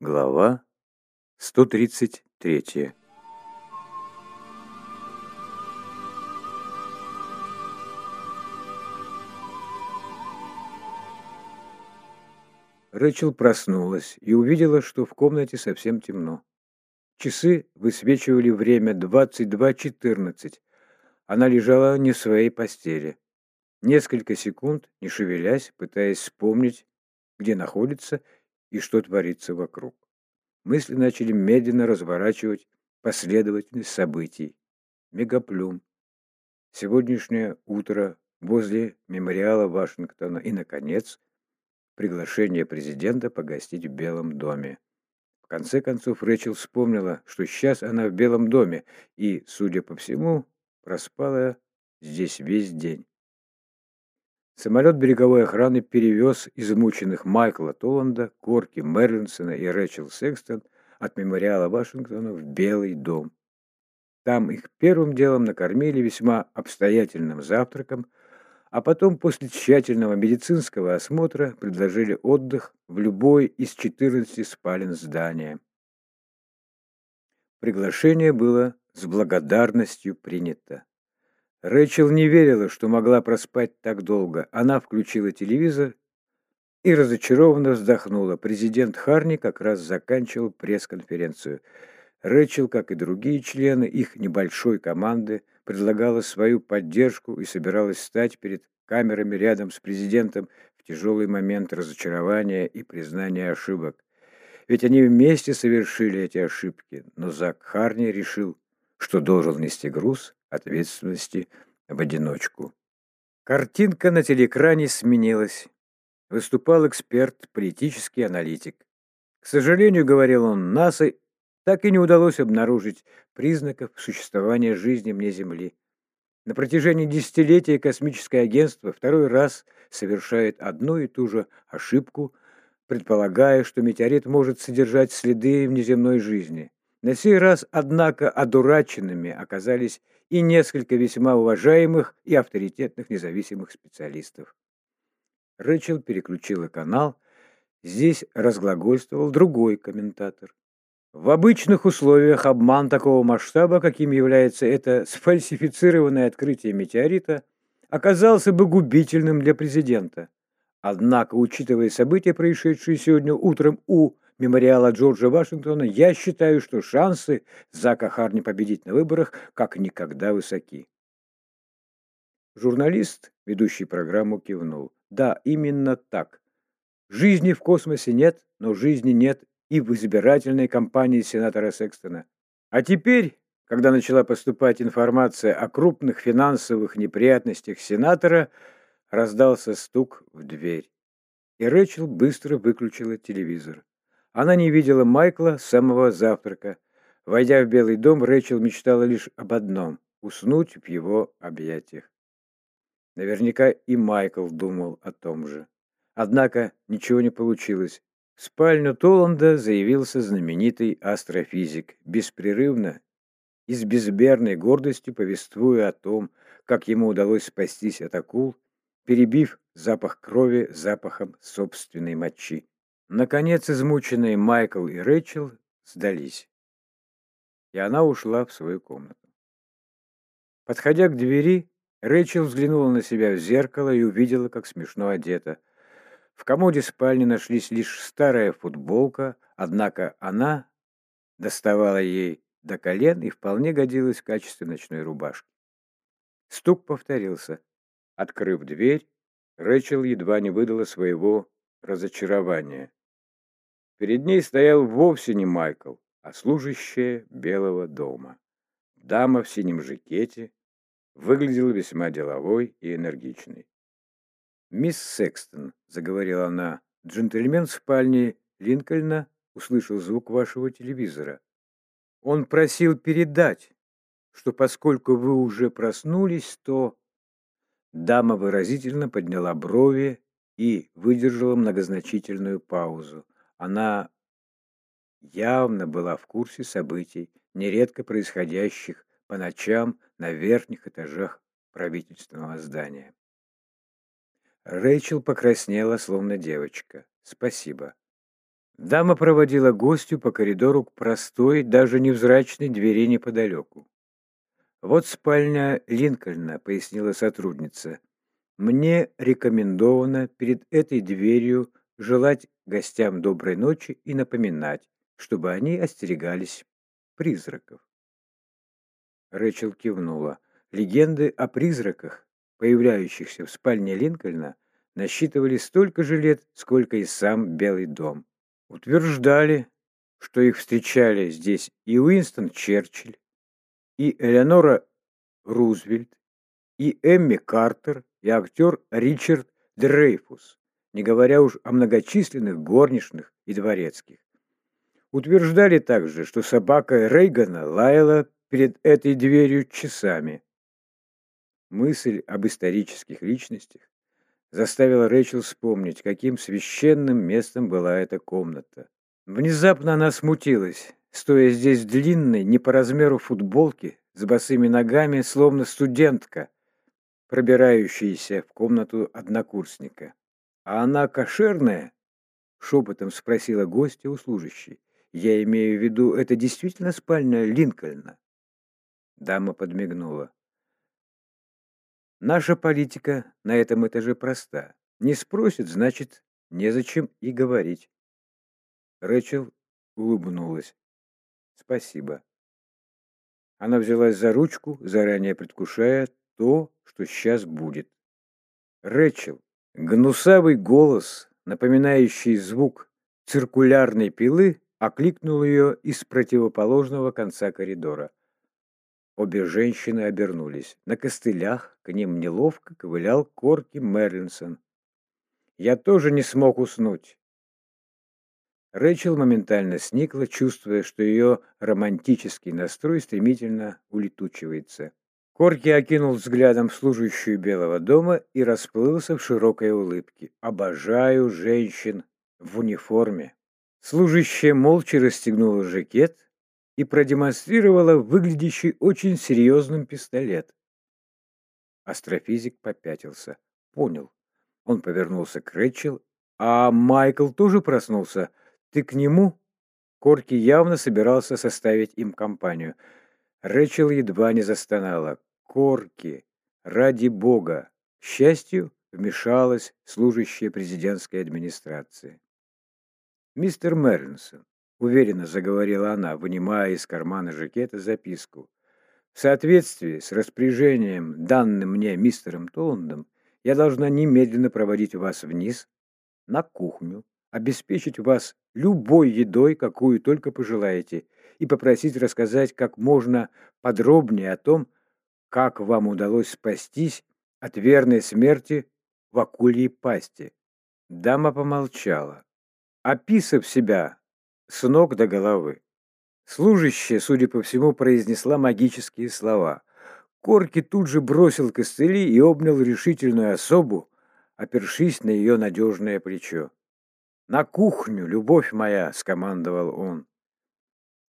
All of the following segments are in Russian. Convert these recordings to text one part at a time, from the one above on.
Глава 133 Рэчел проснулась и увидела, что в комнате совсем темно. Часы высвечивали время 22.14. Она лежала не в своей постели. Несколько секунд, не шевелясь, пытаясь вспомнить, где находится и что творится вокруг. Мысли начали медленно разворачивать последовательность событий. Мегаплюм. Сегодняшнее утро возле мемориала Вашингтона и, наконец, приглашение президента погостить в Белом доме. В конце концов Рэчел вспомнила, что сейчас она в Белом доме и, судя по всему, проспала здесь весь день. Самолет береговой охраны перевез измученных Майкла Толланда, Корки Мерлинсона и Рэчел Секстон от мемориала Вашингтона в Белый дом. Там их первым делом накормили весьма обстоятельным завтраком, а потом после тщательного медицинского осмотра предложили отдых в любой из 14 спален здания. Приглашение было с благодарностью принято. Рэчел не верила, что могла проспать так долго. Она включила телевизор и разочарованно вздохнула. Президент Харни как раз заканчивал пресс-конференцию. Рэчел, как и другие члены их небольшой команды, предлагала свою поддержку и собиралась стать перед камерами рядом с президентом в тяжелый момент разочарования и признания ошибок. Ведь они вместе совершили эти ошибки, но Зак Харни решил, что должен нести груз ответственности в одиночку. Картинка на телеэкране сменилась. Выступал эксперт, политический аналитик. К сожалению, говорил он, НАСА так и не удалось обнаружить признаков существования жизни вне Земли. На протяжении десятилетий космическое агентство второй раз совершает одну и ту же ошибку, предполагая, что метеорит может содержать следы внеземной жизни. На сей раз, однако, одураченными оказались и несколько весьма уважаемых и авторитетных независимых специалистов. Рэчел переключила канал. Здесь разглагольствовал другой комментатор. В обычных условиях обман такого масштаба, каким является это сфальсифицированное открытие метеорита, оказался бы губительным для президента. Однако, учитывая события, происшедшие сегодня утром у мемориала Джорджа Вашингтона, я считаю, что шансы Зака Харни победить на выборах как никогда высоки. Журналист, ведущий программу, кивнул. Да, именно так. Жизни в космосе нет, но жизни нет и в избирательной кампании сенатора Секстона. А теперь, когда начала поступать информация о крупных финансовых неприятностях сенатора, раздался стук в дверь. И Рэчел быстро выключила телевизор. Она не видела Майкла с самого завтрака. Войдя в Белый дом, Рэчел мечтала лишь об одном — уснуть в его объятиях. Наверняка и Майкл думал о том же. Однако ничего не получилось. В спальню Толланда заявился знаменитый астрофизик, беспрерывно и с безмерной гордостью повествуя о том, как ему удалось спастись от акул, перебив запах крови запахом собственной мочи. Наконец, измученные Майкл и Рэйчел сдались, и она ушла в свою комнату. Подходя к двери, Рэйчел взглянула на себя в зеркало и увидела, как смешно одета. В комоде спальни нашлись лишь старая футболка, однако она доставала ей до колен и вполне годилась в качестве ночной рубашки. Стук повторился. Открыв дверь, Рэчел едва не выдала своего разочарования. Перед ней стоял вовсе не Майкл, а служащая Белого дома. Дама в синем жакете выглядела весьма деловой и энергичной. «Мисс Секстон», — заговорила она, — «джентльмен в спальне Линкольна услышал звук вашего телевизора. Он просил передать, что поскольку вы уже проснулись, то...» Дама выразительно подняла брови и выдержала многозначительную паузу. Она явно была в курсе событий, нередко происходящих по ночам на верхних этажах правительственного здания. Рэйчел покраснела, словно девочка. «Спасибо». Дама проводила гостю по коридору к простой, даже невзрачной двери неподалеку. «Вот спальня Линкольна», — пояснила сотрудница. «Мне рекомендовано перед этой дверью желать гостям доброй ночи и напоминать, чтобы они остерегались призраков». Рэчел кивнула. Легенды о призраках, появляющихся в спальне Линкольна, насчитывали столько же лет, сколько и сам Белый дом. Утверждали, что их встречали здесь и Уинстон Черчилль, и Элеонора Рузвельт, и Эмми Картер, и актер Ричард Дрейфус, не говоря уж о многочисленных горничных и дворецких. Утверждали также, что собака Рейгана лаяла перед этой дверью часами. Мысль об исторических личностях заставила Рэйчел вспомнить, каким священным местом была эта комната. Внезапно она смутилась, стоя здесь в длинной, не по размеру футболке, с босыми ногами, словно студентка, пробирающаяся в комнату однокурсника. «А она кошерная?» — шепотом спросила гостья у служащей. «Я имею в виду, это действительно спальня Линкольна?» Дама подмигнула. Наша политика на этом этаже проста. Не спросит, значит, незачем и говорить. Рэчел улыбнулась. Спасибо. Она взялась за ручку, заранее предвкушая то, что сейчас будет. Рэчел, гнусавый голос, напоминающий звук циркулярной пилы, окликнул ее из противоположного конца коридора. Обе женщины обернулись. На костылях к ним неловко ковылял Корки Мерлинсон. Я тоже не смог уснуть. Рэйчел моментально сникла, чувствуя, что ее романтический настрой стремительно улетучивается. Корки окинул взглядом служащую Белого дома и расплылся в широкой улыбке. «Обожаю женщин в униформе». Служащая молча расстегнула жакет, и продемонстрировала выглядящий очень серьезным пистолет. Астрофизик попятился. Понял. Он повернулся к Рэчел. «А Майкл тоже проснулся? Ты к нему?» Корки явно собирался составить им компанию. Рэчел едва не застонала. «Корки! Ради бога!» К счастью, вмешалась служащая президентской администрации. «Мистер Мэринсон, уверенно заговорила она, вынимая из кармана жакета записку. В соответствии с распоряжением, данным мне мистером Толландом, я должна немедленно проводить вас вниз, на кухню, обеспечить вас любой едой, какую только пожелаете, и попросить рассказать как можно подробнее о том, как вам удалось спастись от верной смерти в акульей пасти. Дама помолчала. Описав себя с ног до головы. Служащая, судя по всему, произнесла магические слова. Корки тут же бросил костыли и обнял решительную особу, опершись на ее надежное плечо. «На кухню, любовь моя!» — скомандовал он.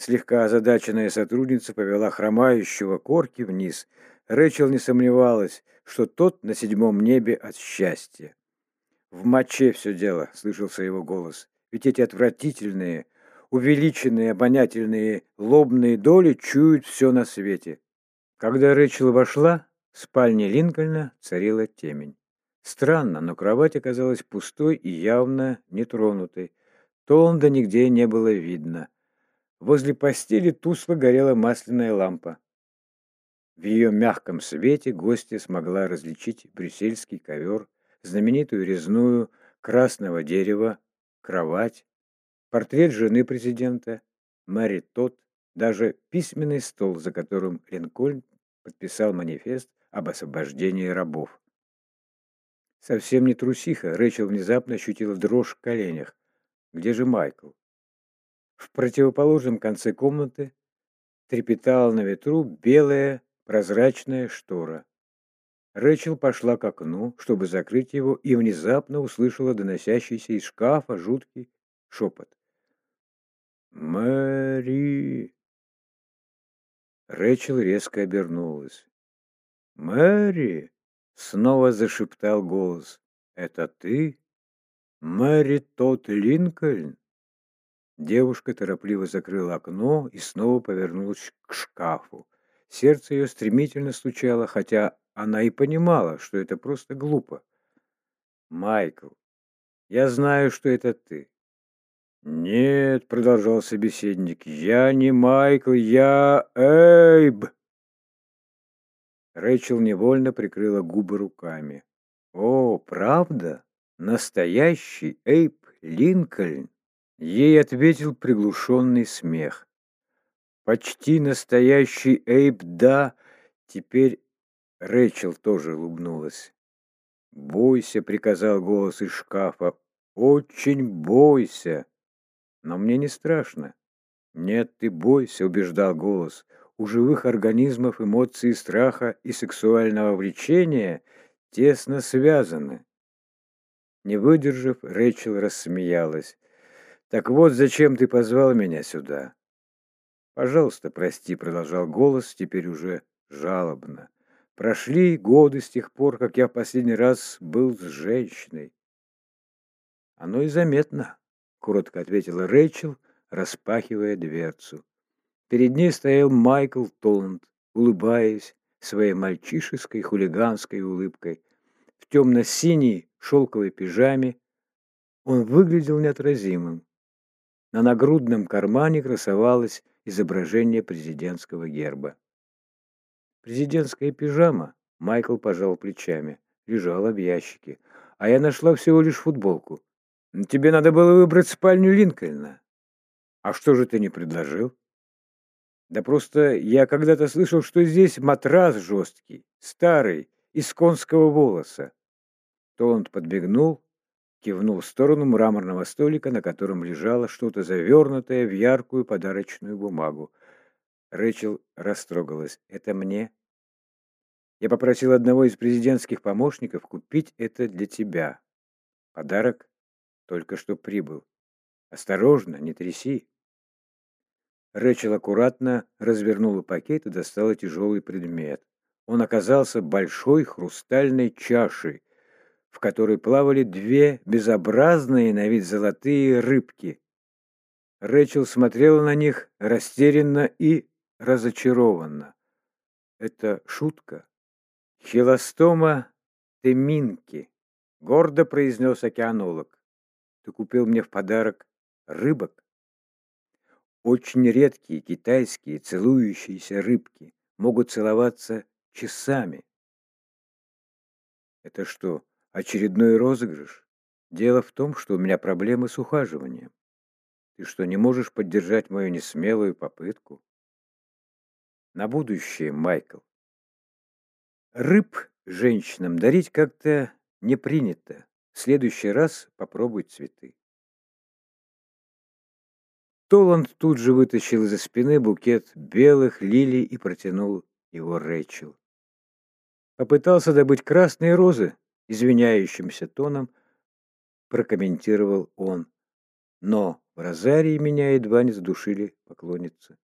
Слегка озадаченная сотрудница повела хромающего Корки вниз. Рэчел не сомневалась, что тот на седьмом небе от счастья. «В моче все дело», — слышался его голос. «Ведь эти отвратительные, увеличенные обонятельные лобные доли чуют все на свете. Когда Рэчел вошла, в спальне Линкольна царила темень. Странно, но кровать оказалась пустой и явно нетронутой. Толанда нигде не было видно. Возле постели тусло горела масляная лампа. В ее мягком свете гостья смогла различить брюссельский ковер, знаменитую резную красного дерева, кровать, портрет жены президента, Мэри Тот, даже письменный стол, за которым Линкольн подписал манифест об освобождении рабов. Совсем не трусиха, Рэчел внезапно ощутила дрожь в коленях. Где же Майкл? В противоположном конце комнаты трепетала на ветру белая прозрачная штора. Рэчел пошла к окну, чтобы закрыть его, и внезапно услышала доносящийся из шкафа жуткий шепот. «Мэри!» Рэчел резко обернулась. «Мэри!» — снова зашептал голос. «Это ты? Мэри тот Линкольн?» Девушка торопливо закрыла окно и снова повернулась к шкафу. Сердце ее стремительно стучало, хотя она и понимала, что это просто глупо. «Майкл, я знаю, что это ты». «Нет», — продолжал собеседник, — «я не Майкл, я Эйб». Рэйчел невольно прикрыла губы руками. «О, правда? Настоящий Эйб Линкольн?» Ей ответил приглушенный смех. «Почти настоящий Эйб, да!» Теперь Рэйчел тоже улыбнулась. «Бойся», — приказал голос из шкафа. «Очень бойся!» «Но мне не страшно». «Нет, ты бойся», — убеждал голос. «У живых организмов эмоции страха и сексуального влечения тесно связаны». Не выдержав, Рэйчел рассмеялась. «Так вот, зачем ты позвал меня сюда?» «Пожалуйста, прости», — продолжал голос, теперь уже жалобно. «Прошли годы с тех пор, как я в последний раз был с женщиной». «Оно и заметно», — коротко ответила Рэйчел, распахивая дверцу. Перед ней стоял Майкл Толланд, улыбаясь своей мальчишеской хулиганской улыбкой. В темно-синей шелковой пижаме он выглядел неотразимым. На нагрудном кармане красовалось изображение президентского герба. Президентская пижама, Майкл пожал плечами, лежала в ящике. А я нашла всего лишь футболку. Тебе надо было выбрать спальню Линкольна. А что же ты не предложил? Да просто я когда-то слышал, что здесь матрас жесткий, старый, из конского волоса. Толанд подбегнул, кивнул в сторону мраморного столика, на котором лежало что-то завернутое в яркую подарочную бумагу. Рэчел растрогалась. «Это мне?» «Я попросил одного из президентских помощников купить это для тебя. Подарок только что прибыл. Осторожно, не тряси!» Рэчел аккуратно развернула пакет и достала тяжелый предмет. Он оказался большой хрустальной чашей, в которой плавали две безобразные на вид золотые рыбки. Рэчел смотрела на них растерянно и разочарованно. «Это шутка?» «Хилостома теминки», — гордо произнес океанолог. «Ты купил мне в подарок рыбок?» Очень редкие китайские целующиеся рыбки могут целоваться часами. Это что, Очередной розыгрыш? Дело в том, что у меня проблемы с ухаживанием. Ты что, не можешь поддержать мою несмелую попытку? На будущее, Майкл. Рыб женщинам дарить как-то не принято. В следующий раз попробуй цветы. Толанд тут же вытащил из-за спины букет белых лилий и протянул его Рэйчел. Попытался добыть красные розы, извиняющимся тоном прокомментировал он. Но в Розарии меня едва не задушили поклонницы.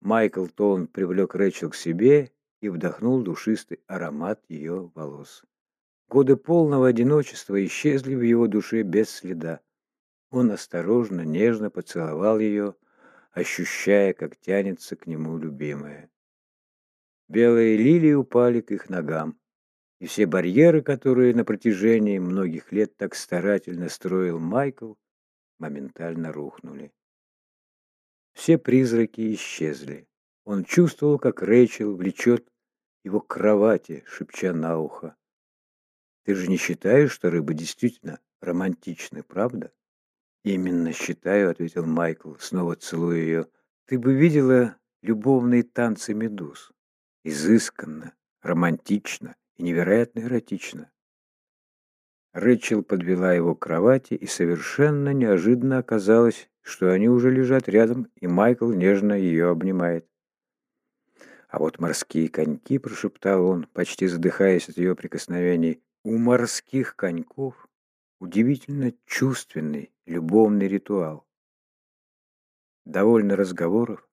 Майкл Тон привлек Рэчел к себе и вдохнул душистый аромат ее волос. Годы полного одиночества исчезли в его душе без следа. Он осторожно, нежно поцеловал ее, ощущая, как тянется к нему любимая. Белые лилии упали к их ногам, и все барьеры, которые на протяжении многих лет так старательно строил Майкл, моментально рухнули. Все призраки исчезли. Он чувствовал, как Рэйчел влечет его к кровати, шепча на ухо. «Ты же не считаешь, что рыбы действительно романтичны, правда?» «Именно считаю», — ответил Майкл, снова целуя ее. «Ты бы видела любовные танцы медуз изысканно, романтично и невероятно эротично. Рэчел подвела его к кровати, и совершенно неожиданно оказалось, что они уже лежат рядом, и Майкл нежно ее обнимает. «А вот морские коньки», — прошептал он, почти задыхаясь от ее прикосновений, — «у морских коньков удивительно чувственный любовный ритуал. Довольно разговоров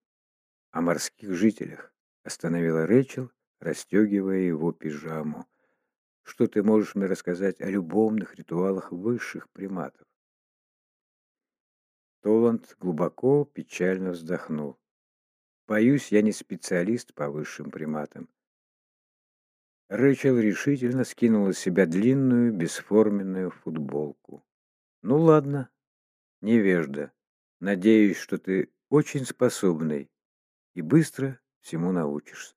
о морских жителях. Остановила Рэчел, расстегивая его пижаму. Что ты можешь мне рассказать о любовных ритуалах высших приматов? Толанд глубоко, печально вздохнул. Боюсь, я не специалист по высшим приматам. Рэчел решительно скинула с себя длинную, бесформенную футболку. Ну ладно, невежда. Надеюсь, что ты очень способный и быстро всему научишься.